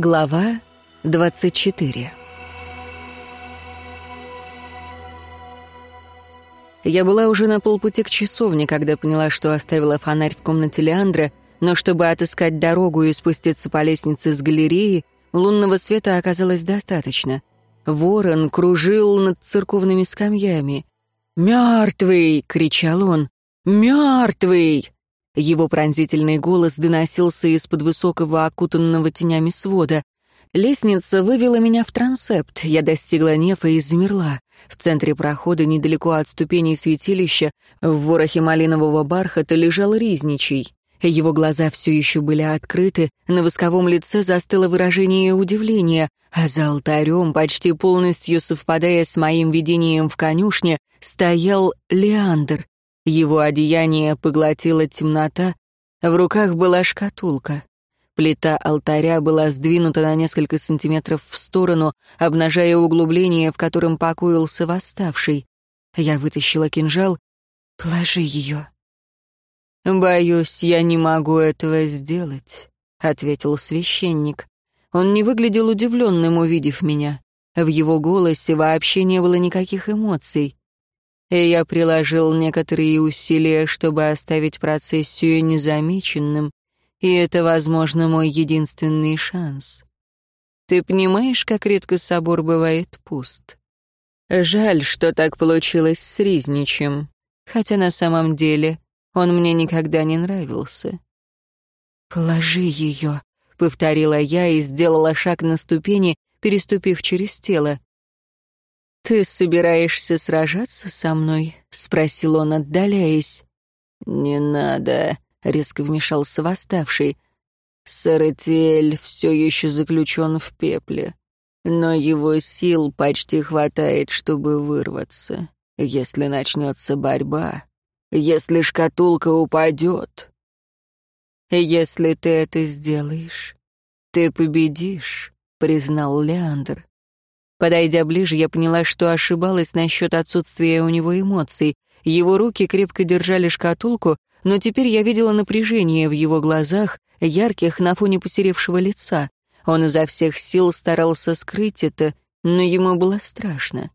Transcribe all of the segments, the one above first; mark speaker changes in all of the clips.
Speaker 1: Глава 24 Я была уже на полпути к часовне, когда поняла, что оставила фонарь в комнате Леандра, но чтобы отыскать дорогу и спуститься по лестнице с галереи, лунного света оказалось достаточно. Ворон кружил над церковными скамьями. «Мертвый!» — кричал он. «Мертвый!» Его пронзительный голос доносился из-под высокого окутанного тенями свода. Лестница вывела меня в трансепт. Я достигла нефа и замерла. В центре прохода, недалеко от ступеней святилища, в ворохе малинового бархата лежал Ризничий. Его глаза все еще были открыты, на восковом лице застыло выражение удивления, а за алтарем, почти полностью совпадая с моим видением в конюшне, стоял Леандр. Его одеяние поглотила темнота, в руках была шкатулка. Плита алтаря была сдвинута на несколько сантиметров в сторону, обнажая углубление, в котором покоился восставший. Я вытащила кинжал. «Положи ее». «Боюсь, я не могу этого сделать», — ответил священник. Он не выглядел удивленным, увидев меня. В его голосе вообще не было никаких эмоций и я приложил некоторые усилия, чтобы оставить процессию незамеченным, и это, возможно, мой единственный шанс. Ты понимаешь, как редко собор бывает пуст? Жаль, что так получилось с Ризничем, хотя на самом деле он мне никогда не нравился. «Положи ее», — повторила я и сделала шаг на ступени, переступив через тело. «Ты собираешься сражаться со мной?» — спросил он, отдаляясь. «Не надо», — резко вмешался восставший. «Саратиэль все еще заключен в пепле, но его сил почти хватает, чтобы вырваться. Если начнется борьба, если шкатулка упадет...» «Если ты это сделаешь, ты победишь», — признал Леандр. Подойдя ближе, я поняла, что ошибалась насчет отсутствия у него эмоций. Его руки крепко держали шкатулку, но теперь я видела напряжение в его глазах, ярких на фоне посеревшего лица. Он изо всех сил старался скрыть это, но ему было страшно.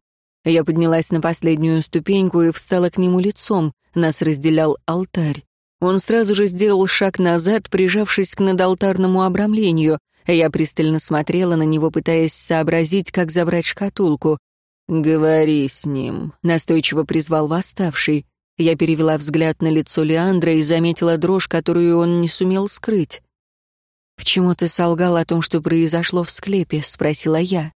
Speaker 1: Я поднялась на последнюю ступеньку и встала к нему лицом, нас разделял алтарь. Он сразу же сделал шаг назад, прижавшись к надалтарному обрамлению. Я пристально смотрела на него, пытаясь сообразить, как забрать шкатулку. «Говори с ним», — настойчиво призвал восставший. Я перевела взгляд на лицо Леандра и заметила дрожь, которую он не сумел скрыть. «Почему ты солгал о том, что произошло в склепе?» — спросила я.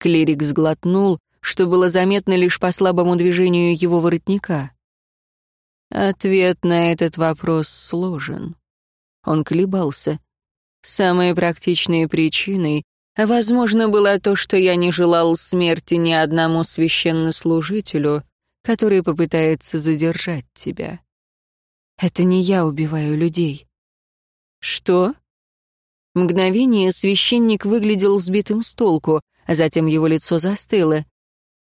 Speaker 1: Клирик сглотнул, что было заметно лишь по слабому движению его воротника. Ответ на этот вопрос сложен. Он колебался. Самой практичной причиной, возможно, было то, что я не желал смерти ни одному священнослужителю, который попытается задержать тебя. Это не я убиваю людей. Что? Мгновение священник выглядел сбитым с толку, а затем его лицо застыло.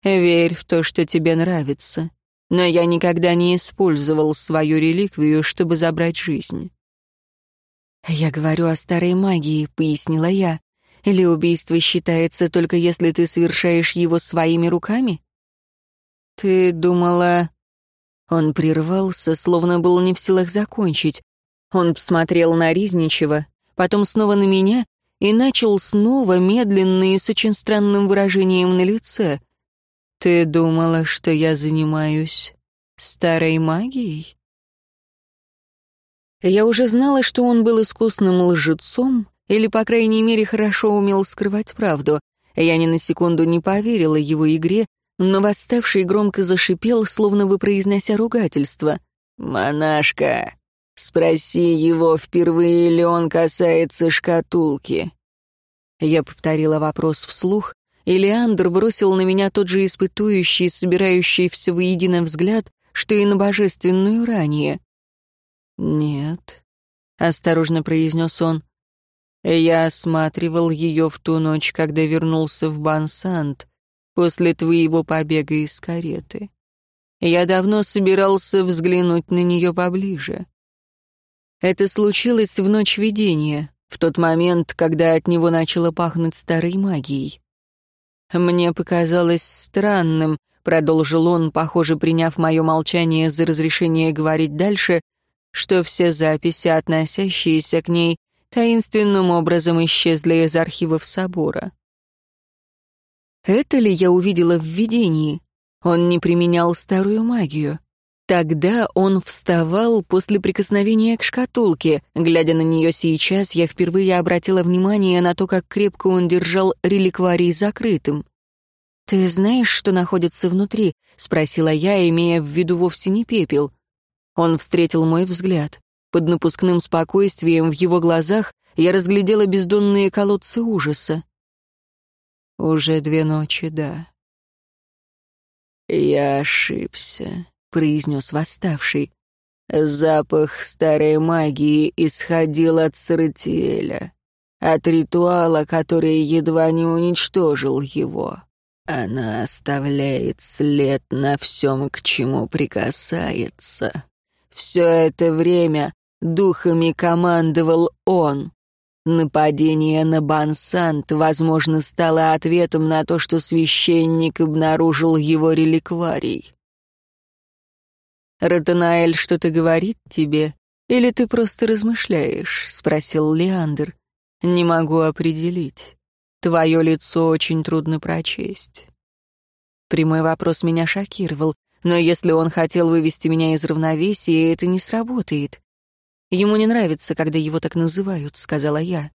Speaker 1: Верь в то, что тебе нравится. Но я никогда не использовал свою реликвию, чтобы забрать жизнь. «Я говорю о старой магии», — пояснила я. «Или убийство считается только если ты совершаешь его своими руками?» «Ты думала...» Он прервался, словно был не в силах закончить. Он посмотрел на Ризничева, потом снова на меня и начал снова медленно и с очень странным выражением на лице. «Ты думала, что я занимаюсь старой магией?» Я уже знала, что он был искусным лжецом, или, по крайней мере, хорошо умел скрывать правду. Я ни на секунду не поверила его игре, но восставший громко зашипел, словно бы произнося ругательство. «Монашка, спроси его, впервые ли он касается шкатулки». Я повторила вопрос вслух, и Леандр бросил на меня тот же испытующий, собирающий все воедино взгляд, что и на божественную ранее. «Нет», — осторожно произнес он. «Я осматривал ее в ту ночь, когда вернулся в Бансант, после твоего побега из кареты. Я давно собирался взглянуть на нее поближе. Это случилось в ночь видения, в тот момент, когда от него начало пахнуть старой магией. «Мне показалось странным», — продолжил он, похоже, приняв мое молчание за разрешение говорить дальше, что все записи, относящиеся к ней, таинственным образом исчезли из архивов собора. Это ли я увидела в видении? Он не применял старую магию. Тогда он вставал после прикосновения к шкатулке. Глядя на нее сейчас, я впервые обратила внимание на то, как крепко он держал реликварий закрытым. «Ты знаешь, что находится внутри?» — спросила я, имея в виду вовсе не пепел. Он встретил мой взгляд. Под напускным спокойствием в его глазах я разглядела бездонные колодцы ужаса. «Уже две ночи, да». «Я ошибся», — произнес восставший. Запах старой магии исходил от Саратиэля, от ритуала, который едва не уничтожил его. Она оставляет след на всем, к чему прикасается. Все это время духами командовал он. Нападение на Бансант, возможно, стало ответом на то, что священник обнаружил его реликварий. «Ратанаэль что-то говорит тебе? Или ты просто размышляешь?» — спросил Леандр. «Не могу определить. Твое лицо очень трудно прочесть». Прямой вопрос меня шокировал, но если он хотел вывести меня из равновесия, это не сработает. Ему не нравится, когда его так называют, сказала я.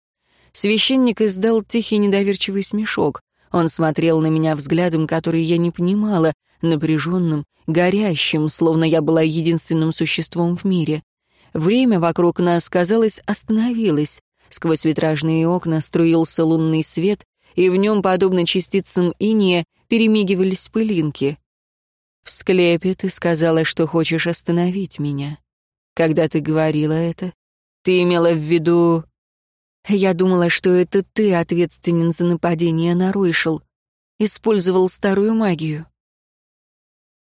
Speaker 1: Священник издал тихий недоверчивый смешок. Он смотрел на меня взглядом, который я не понимала, напряженным, горящим, словно я была единственным существом в мире. Время вокруг нас, казалось, остановилось. Сквозь витражные окна струился лунный свет, и в нем, подобно частицам иния, перемигивались пылинки. «В склепе ты сказала, что хочешь остановить меня. Когда ты говорила это, ты имела в виду...» «Я думала, что это ты ответственен за нападение на Ройшел. Использовал старую магию».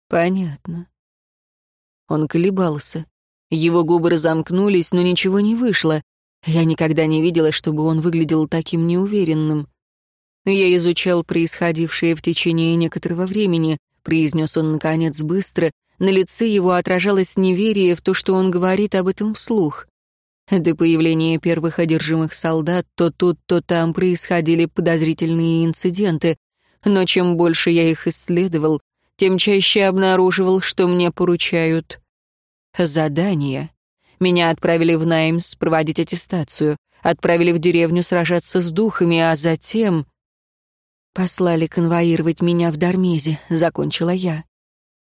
Speaker 1: «Понятно». Он колебался. Его губы разомкнулись, но ничего не вышло. Я никогда не видела, чтобы он выглядел таким неуверенным. Я изучал происходившее в течение некоторого времени, произнес он, наконец, быстро. На лице его отражалось неверие в то, что он говорит об этом вслух. До появления первых одержимых солдат то тут, то там происходили подозрительные инциденты, но чем больше я их исследовал, тем чаще обнаруживал, что мне поручают задания. Меня отправили в Наймс проводить аттестацию, отправили в деревню сражаться с духами, а затем... Послали конвоировать меня в Дармезе, закончила я.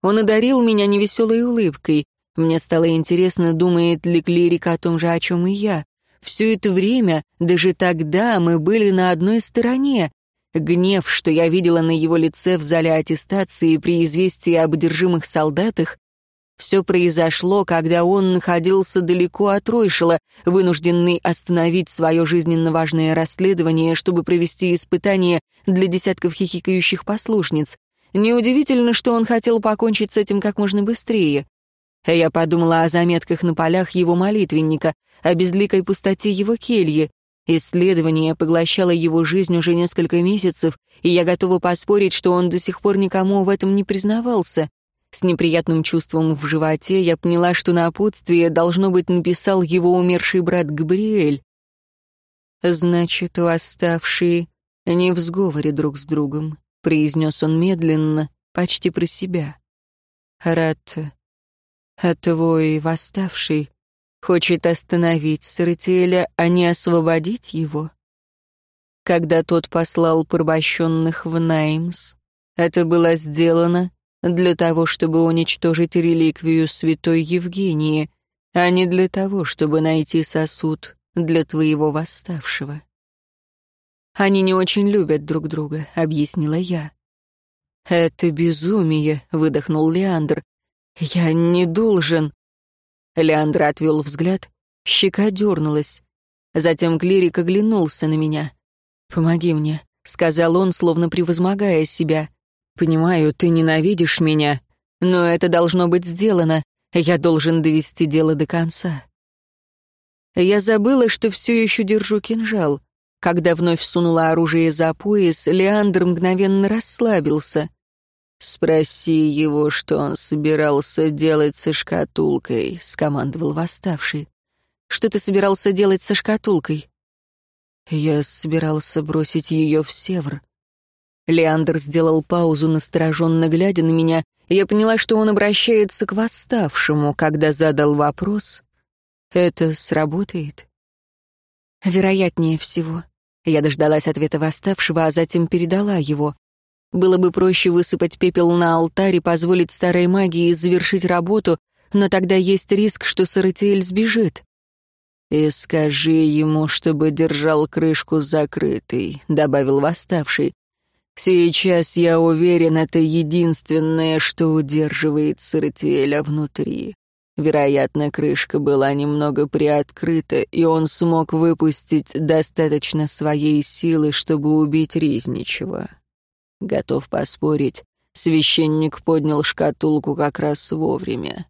Speaker 1: Он одарил меня невеселой улыбкой. Мне стало интересно, думает ли клирик о том же, о чем и я. Все это время, даже тогда, мы были на одной стороне, Гнев, что я видела на его лице в зале аттестации при известии об одержимых солдатах, все произошло, когда он находился далеко от Ройшела, вынужденный остановить свое жизненно важное расследование, чтобы провести испытание для десятков хихикающих послушниц. Неудивительно, что он хотел покончить с этим как можно быстрее. Я подумала о заметках на полях его молитвенника, о безликой пустоте его кельи, Исследование поглощало его жизнь уже несколько месяцев, и я готова поспорить, что он до сих пор никому в этом не признавался. С неприятным чувством в животе я поняла, что на напутствие, должно быть, написал его умерший брат Габриэль. «Значит, восставшие не в сговоре друг с другом», — произнес он медленно, почти про себя. «Рад, а твой восставший Хочет остановить Саратиэля, а не освободить его? Когда тот послал порабощенных в Наймс, это было сделано для того, чтобы уничтожить реликвию святой Евгении, а не для того, чтобы найти сосуд для твоего восставшего. «Они не очень любят друг друга», — объяснила я. «Это безумие», — выдохнул Леандр. «Я не должен...» Леандр отвел взгляд, щека дернулась. Затем клирик оглянулся на меня. «Помоги мне», — сказал он, словно превозмогая себя. «Понимаю, ты ненавидишь меня, но это должно быть сделано. Я должен довести дело до конца». Я забыла, что все еще держу кинжал. Когда вновь сунула оружие за пояс, Леандр мгновенно расслабился. «Спроси его, что он собирался делать со шкатулкой», — скомандовал восставший. «Что ты собирался делать со шкатулкой?» «Я собирался бросить ее в севр». Леандр сделал паузу, настороженно глядя на меня, я поняла, что он обращается к восставшему, когда задал вопрос. «Это сработает?» «Вероятнее всего». Я дождалась ответа восставшего, а затем передала его. Было бы проще высыпать пепел на алтарь и позволить старой магии завершить работу, но тогда есть риск, что Саратиэль сбежит. «И скажи ему, чтобы держал крышку закрытой», — добавил восставший. «Сейчас, я уверен, это единственное, что удерживает Саратиэля внутри. Вероятно, крышка была немного приоткрыта, и он смог выпустить достаточно своей силы, чтобы убить Ризничева. Готов поспорить, священник поднял шкатулку как раз вовремя.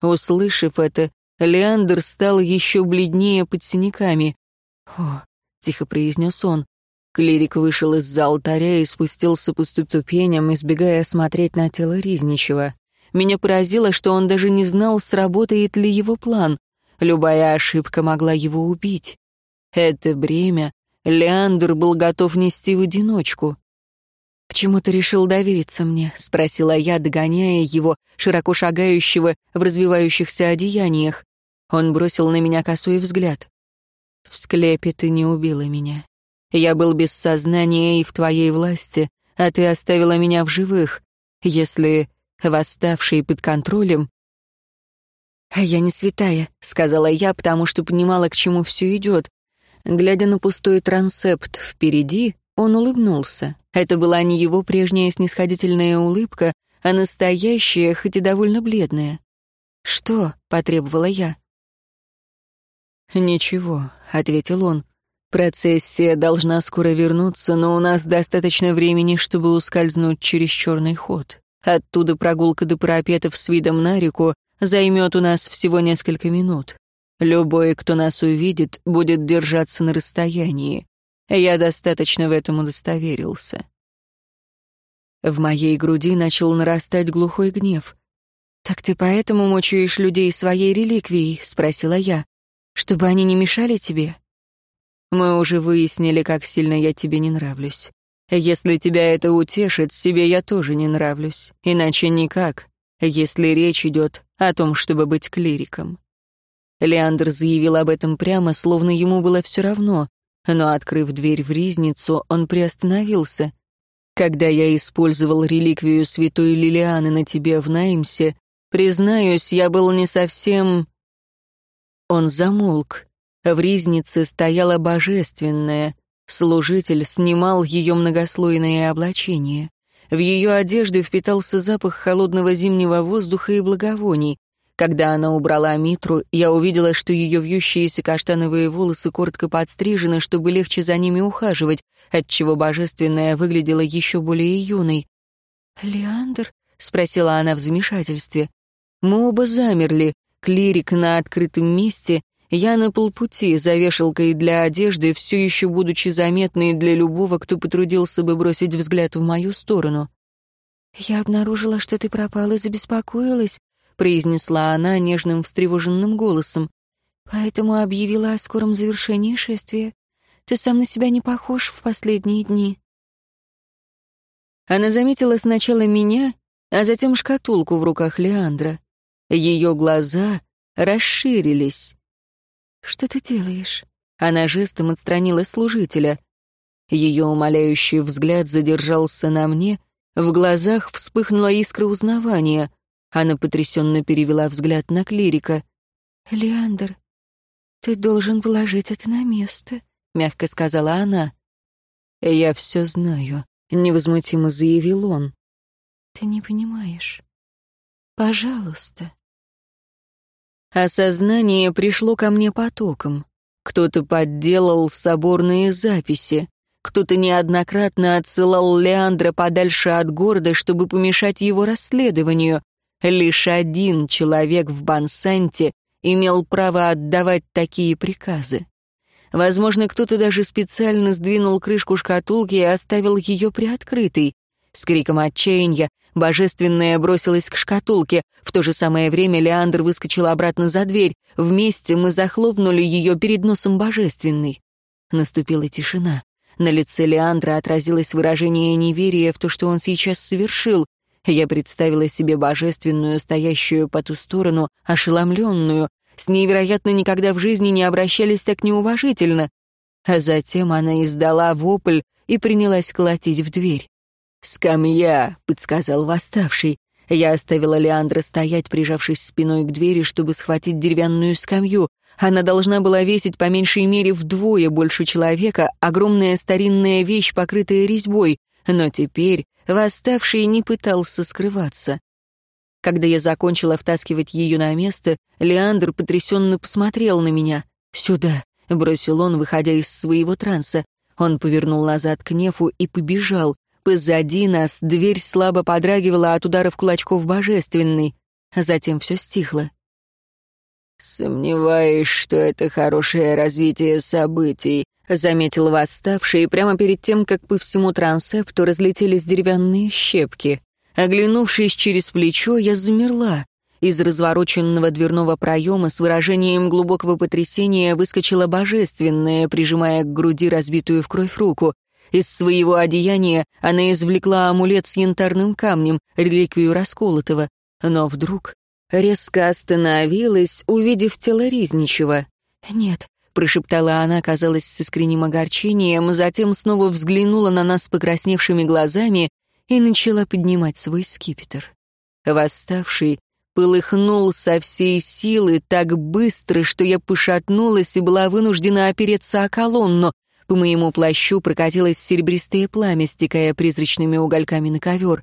Speaker 1: Услышав это, Леандр стал еще бледнее под синяками. «О», — тихо произнес он. Клирик вышел из-за алтаря и спустился по ступеням, избегая смотреть на тело Ризничева. Меня поразило, что он даже не знал, сработает ли его план. Любая ошибка могла его убить. Это бремя Леандр был готов нести в одиночку. «Почему ты решил довериться мне?» — спросила я, догоняя его, широко шагающего в развивающихся одеяниях. Он бросил на меня косой взгляд. «В склепе ты не убила меня. Я был без сознания и в твоей власти, а ты оставила меня в живых. Если восставший под контролем. «А я не святая», — сказала я, потому что понимала, к чему все идет. Глядя на пустой трансепт впереди, он улыбнулся. Это была не его прежняя снисходительная улыбка, а настоящая, хоть и довольно бледная. «Что?» — потребовала я. «Ничего», — ответил он. «Процессия должна скоро вернуться, но у нас достаточно времени, чтобы ускользнуть через черный ход. Оттуда прогулка до парапетов с видом на реку займет у нас всего несколько минут. Любой, кто нас увидит, будет держаться на расстоянии. Я достаточно в этом удостоверился. В моей груди начал нарастать глухой гнев. «Так ты поэтому мучаешь людей своей реликвией?» — спросила я. «Чтобы они не мешали тебе?» «Мы уже выяснили, как сильно я тебе не нравлюсь. Если тебя это утешит, себе я тоже не нравлюсь. Иначе никак, если речь идет о том, чтобы быть клириком. Леандр заявил об этом прямо, словно ему было все равно, но, открыв дверь в ризницу, он приостановился. «Когда я использовал реликвию святой Лилианы на тебе в Наймсе, признаюсь, я был не совсем...» Он замолк. В ризнице стояла божественная, Служитель снимал ее многослойное облачение. В ее одежде впитался запах холодного зимнего воздуха и благовоний. Когда она убрала митру, я увидела, что ее вьющиеся каштановые волосы коротко подстрижены, чтобы легче за ними ухаживать, отчего божественная выглядела еще более юной. «Леандр?» — спросила она в замешательстве. Мы оба замерли, клирик на открытом месте я на полпути, за вешалкой для одежды, все еще будучи заметной для любого, кто потрудился бы бросить взгляд в мою сторону. «Я обнаружила, что ты пропала и забеспокоилась», — произнесла она нежным встревоженным голосом. «Поэтому объявила о скором завершении шествия. Ты сам на себя не похож в последние дни». Она заметила сначала меня, а затем шкатулку в руках Леандра. Ее глаза расширились. «Что ты делаешь?» Она жестом отстранила служителя. Ее умоляющий взгляд задержался на мне, в глазах вспыхнула искра узнавания. Она потрясенно перевела взгляд на клирика. «Леандр, ты должен положить это на место», — мягко сказала она. «Я все знаю», — невозмутимо заявил он. «Ты не понимаешь. Пожалуйста». Осознание пришло ко мне потоком. Кто-то подделал соборные записи. Кто-то неоднократно отсылал Леандра подальше от города, чтобы помешать его расследованию. Лишь один человек в Бансанте имел право отдавать такие приказы. Возможно, кто-то даже специально сдвинул крышку шкатулки и оставил ее приоткрытой. С криком отчаяния Божественная бросилась к шкатулке. В то же самое время Леандр выскочил обратно за дверь. Вместе мы захлопнули ее перед носом Божественной. Наступила тишина. На лице Леандра отразилось выражение неверия в то, что он сейчас совершил. Я представила себе божественную, стоящую по ту сторону, ошеломленную. С ней, вероятно, никогда в жизни не обращались так неуважительно. А затем она издала вопль и принялась колотить в дверь. «Скамья», — подсказал восставший. Я оставила Леандра стоять, прижавшись спиной к двери, чтобы схватить деревянную скамью. Она должна была весить по меньшей мере вдвое больше человека, огромная старинная вещь, покрытая резьбой. Но теперь восставший не пытался скрываться. Когда я закончила втаскивать ее на место, Леандр потрясенно посмотрел на меня. «Сюда», — бросил он, выходя из своего транса. Он повернул назад к нефу и побежал. Позади нас дверь слабо подрагивала от ударов кулачков божественной. Затем все стихло. «Сомневаюсь, что это хорошее развитие событий», — заметил восставший прямо перед тем, как по всему трансепту разлетелись деревянные щепки. Оглянувшись через плечо, я замерла. Из развороченного дверного проема с выражением глубокого потрясения выскочила божественная, прижимая к груди разбитую в кровь руку. Из своего одеяния она извлекла амулет с янтарным камнем, реликвию расколотого. Но вдруг резко остановилась, увидев тело Ризничева. «Нет», — прошептала она, казалось, с искренним огорчением, затем снова взглянула на нас покрасневшими глазами и начала поднимать свой скипетр. Восставший полыхнул со всей силы так быстро, что я пошатнулась и была вынуждена опереться о колонну. По моему плащу прокатилось серебристое пламя, стекая призрачными угольками на ковер.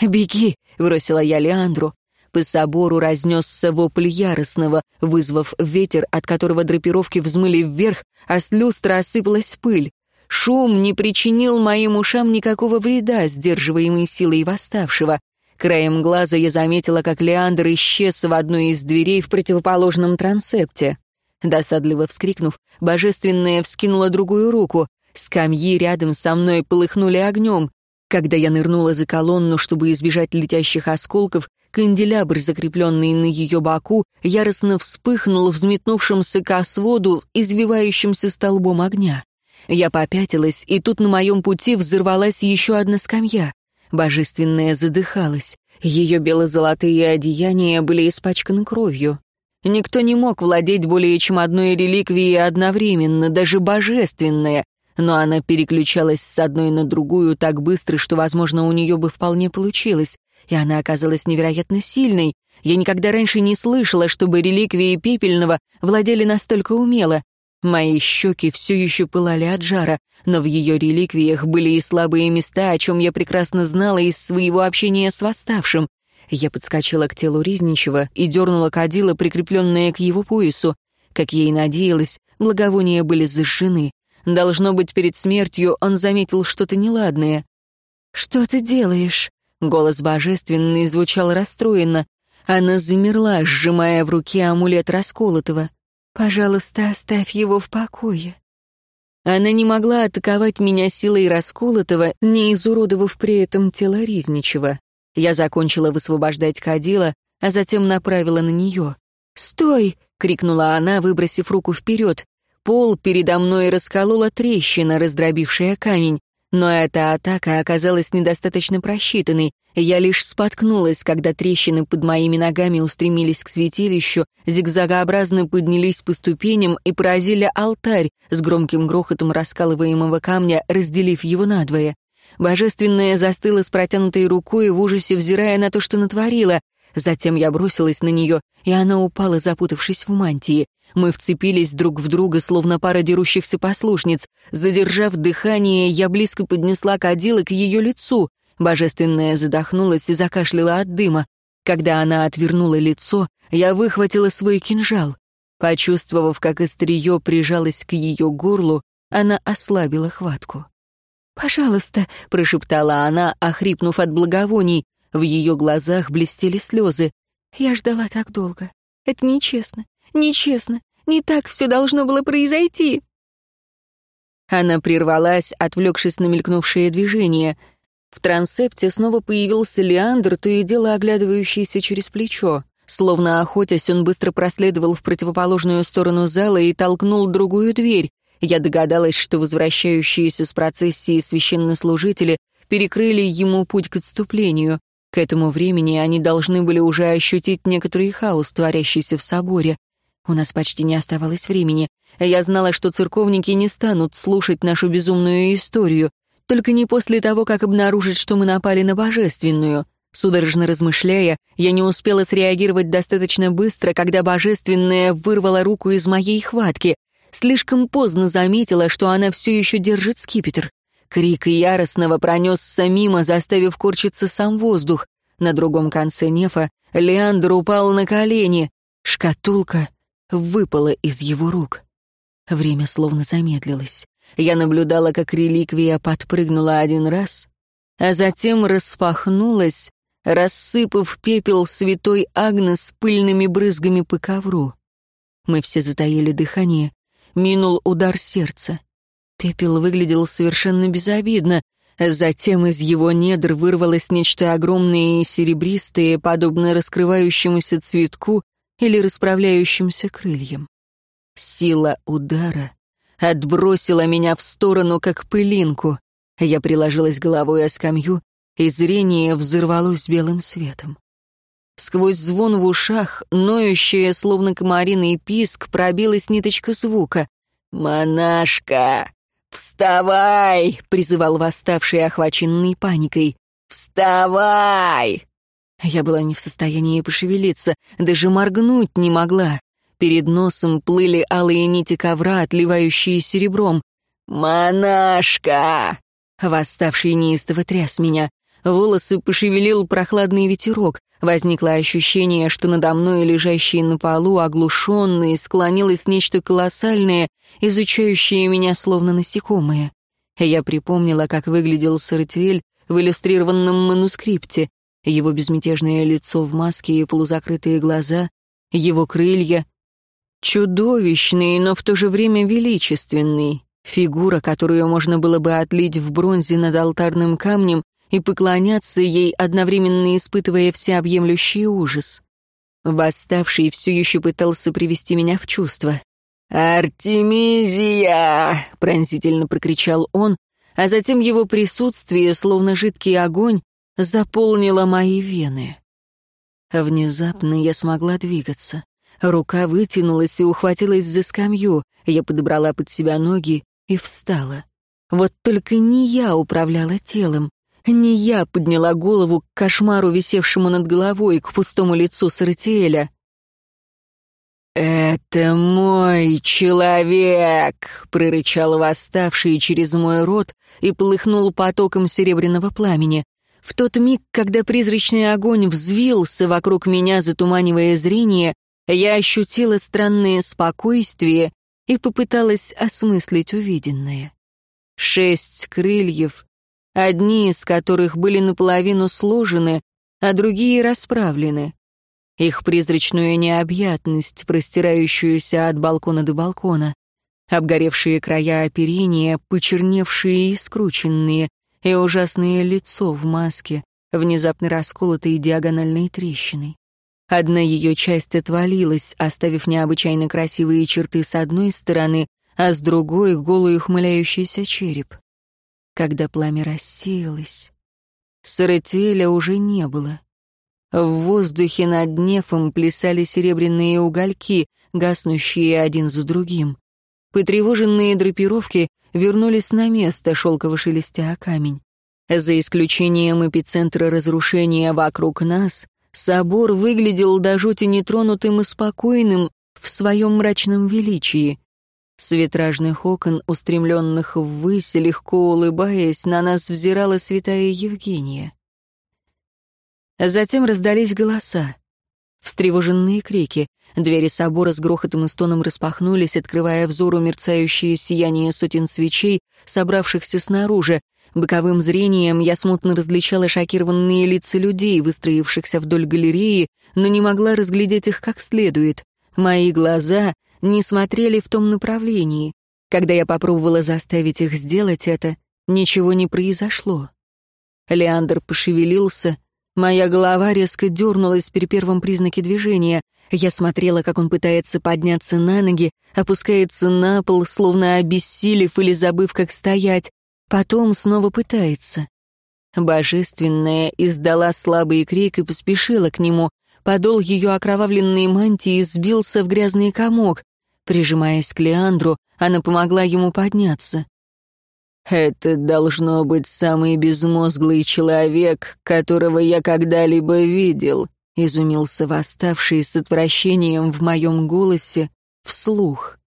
Speaker 1: «Беги!» — бросила я Леандру. По собору разнесся вопль яростного, вызвав ветер, от которого драпировки взмыли вверх, а с люстра осыпалась пыль. Шум не причинил моим ушам никакого вреда, сдерживаемой силой восставшего. Краем глаза я заметила, как Леандр исчез в одной из дверей в противоположном трансепте. Досадливо вскрикнув, божественная вскинула другую руку. Скамьи рядом со мной полыхнули огнем. Когда я нырнула за колонну, чтобы избежать летящих осколков, канделябр, закрепленный на ее боку, яростно вспыхнул взметнувшимся к своду, извивающимся столбом огня. Я попятилась, и тут на моем пути взорвалась еще одна скамья. Божественная задыхалась. Ее бело-золотые одеяния были испачканы кровью. Никто не мог владеть более чем одной реликвией одновременно, даже божественная, но она переключалась с одной на другую так быстро, что, возможно, у нее бы вполне получилось, и она оказалась невероятно сильной. Я никогда раньше не слышала, чтобы реликвии пепельного владели настолько умело. Мои щеки все еще пылали от жара, но в ее реликвиях были и слабые места, о чем я прекрасно знала из своего общения с восставшим. Я подскочила к телу Ризничева и дернула кадила, прикрепленное к его поясу. Как и надеялась, благовония были зажжены. Должно быть, перед смертью он заметил что-то неладное. «Что ты делаешь?» Голос божественный звучал расстроенно. Она замерла, сжимая в руке амулет расколотого. «Пожалуйста, оставь его в покое». Она не могла атаковать меня силой расколотого, не изуродовав при этом тело Ризничева. Я закончила высвобождать кадила, а затем направила на нее. «Стой!» — крикнула она, выбросив руку вперед. Пол передо мной расколола трещина, раздробившая камень. Но эта атака оказалась недостаточно просчитанной. Я лишь споткнулась, когда трещины под моими ногами устремились к святилищу, зигзагообразно поднялись по ступеням и поразили алтарь с громким грохотом раскалываемого камня, разделив его надвое. Божественная застыла с протянутой рукой, в ужасе взирая на то, что натворила. Затем я бросилась на нее, и она упала, запутавшись в мантии. Мы вцепились друг в друга, словно пара дерущихся послушниц. Задержав дыхание, я близко поднесла кадила к ее лицу. Божественная задохнулась и закашляла от дыма. Когда она отвернула лицо, я выхватила свой кинжал. Почувствовав, как острие прижалось к ее горлу, она ослабила хватку. «Пожалуйста», — прошептала она, охрипнув от благовоний. В ее глазах блестели слезы. «Я ждала так долго. Это нечестно. Нечестно. Не так все должно было произойти». Она прервалась, отвлекшись на мелькнувшее движение. В трансепте снова появился Леандр, то и дело оглядывающийся через плечо. Словно охотясь, он быстро проследовал в противоположную сторону зала и толкнул другую дверь. Я догадалась, что возвращающиеся с процессии священнослужители перекрыли ему путь к отступлению. К этому времени они должны были уже ощутить некоторый хаос, творящийся в соборе. У нас почти не оставалось времени. Я знала, что церковники не станут слушать нашу безумную историю, только не после того, как обнаружат, что мы напали на божественную. Судорожно размышляя, я не успела среагировать достаточно быстро, когда божественная вырвала руку из моей хватки. Слишком поздно заметила, что она все еще держит скипетр. Крик яростного пронесся мимо, заставив корчиться сам воздух. На другом конце нефа Леандр упал на колени. Шкатулка выпала из его рук. Время словно замедлилось. Я наблюдала, как реликвия подпрыгнула один раз, а затем распахнулась, рассыпав пепел святой Агнес пыльными брызгами по ковру. Мы все затаили дыхание. Минул удар сердца. Пепел выглядел совершенно безобидно. Затем из его недр вырвалось нечто огромное и серебристое, подобно раскрывающемуся цветку, или расправляющимся крыльям. Сила удара отбросила меня в сторону, как пылинку. Я приложилась головой о скамью, и зрение взорвалось белым светом. Сквозь звон в ушах, ноющая, словно комариный писк, пробилась ниточка звука. «Монашка! Вставай!» — призывал восставший, охваченный паникой. «Вставай!» Я была не в состоянии пошевелиться, даже моргнуть не могла. Перед носом плыли алые нити ковра, отливающие серебром. «Монашка!» Восставший неистово тряс меня. Волосы пошевелил прохладный ветерок. Возникло ощущение, что надо мной, лежащей на полу, оглушенной, склонилось нечто колоссальное, изучающее меня словно насекомое. Я припомнила, как выглядел Сартиэль в иллюстрированном манускрипте его безмятежное лицо в маске и полузакрытые глаза, его крылья. Чудовищный, но в то же время величественный. Фигура, которую можно было бы отлить в бронзе над алтарным камнем и поклоняться ей, одновременно испытывая всеобъемлющий ужас. Восставший все еще пытался привести меня в чувство. «Артемизия!» — пронзительно прокричал он, а затем его присутствие, словно жидкий огонь, заполнила мои вены. Внезапно я смогла двигаться. Рука вытянулась и ухватилась за скамью. Я подобрала под себя ноги и встала. Вот только не я управляла телом. Не я подняла голову к кошмару, висевшему над головой, к пустому лицу Саратиэля. «Это мой человек!» — прорычал восставший через мой рот и полыхнул потоком серебряного пламени. В тот миг, когда призрачный огонь взвился вокруг меня, затуманивая зрение, я ощутила странное спокойствие и попыталась осмыслить увиденное. Шесть крыльев, одни из которых были наполовину сложены, а другие расправлены. Их призрачную необъятность, простирающуюся от балкона до балкона, обгоревшие края оперения, почерневшие и скрученные, и ужасное лицо в маске, внезапно расколотой диагональной трещиной. Одна ее часть отвалилась, оставив необычайно красивые черты с одной стороны, а с другой — голый ухмыляющийся череп. Когда пламя рассеялось, Саратиэля уже не было. В воздухе над нефом плясали серебряные угольки, гаснущие один за другим. Потревоженные драпировки вернулись на место, шелково шелестя о камень. За исключением эпицентра разрушения вокруг нас, собор выглядел до жути нетронутым и спокойным в своем мрачном величии. С витражных окон, устремленных ввысь, легко улыбаясь, на нас взирала святая Евгения. Затем раздались голоса. Встревоженные крики. Двери собора с грохотом и стоном распахнулись, открывая взору мерцающее сияние сотен свечей, собравшихся снаружи. Боковым зрением я смутно различала шокированные лица людей, выстроившихся вдоль галереи, но не могла разглядеть их как следует. Мои глаза не смотрели в том направлении. Когда я попробовала заставить их сделать это, ничего не произошло. Леандр пошевелился, моя голова резко дернулась при первом признаке движения. Я смотрела, как он пытается подняться на ноги, опускается на пол, словно обессилев или забыв, как стоять, потом снова пытается. Божественная издала слабый крик и поспешила к нему. Подол ее окровавленной мантии сбился в грязный комок. Прижимаясь к Леандру, она помогла ему подняться. «Это должно быть самый безмозглый человек, которого я когда-либо видел», — изумился восставший с отвращением в моем голосе вслух.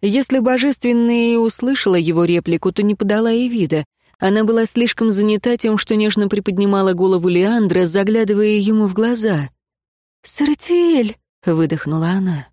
Speaker 1: Если божественная и услышала его реплику, то не подала и вида. Она была слишком занята тем, что нежно приподнимала голову Леандра, заглядывая ему в глаза. «Сартель!» — выдохнула она.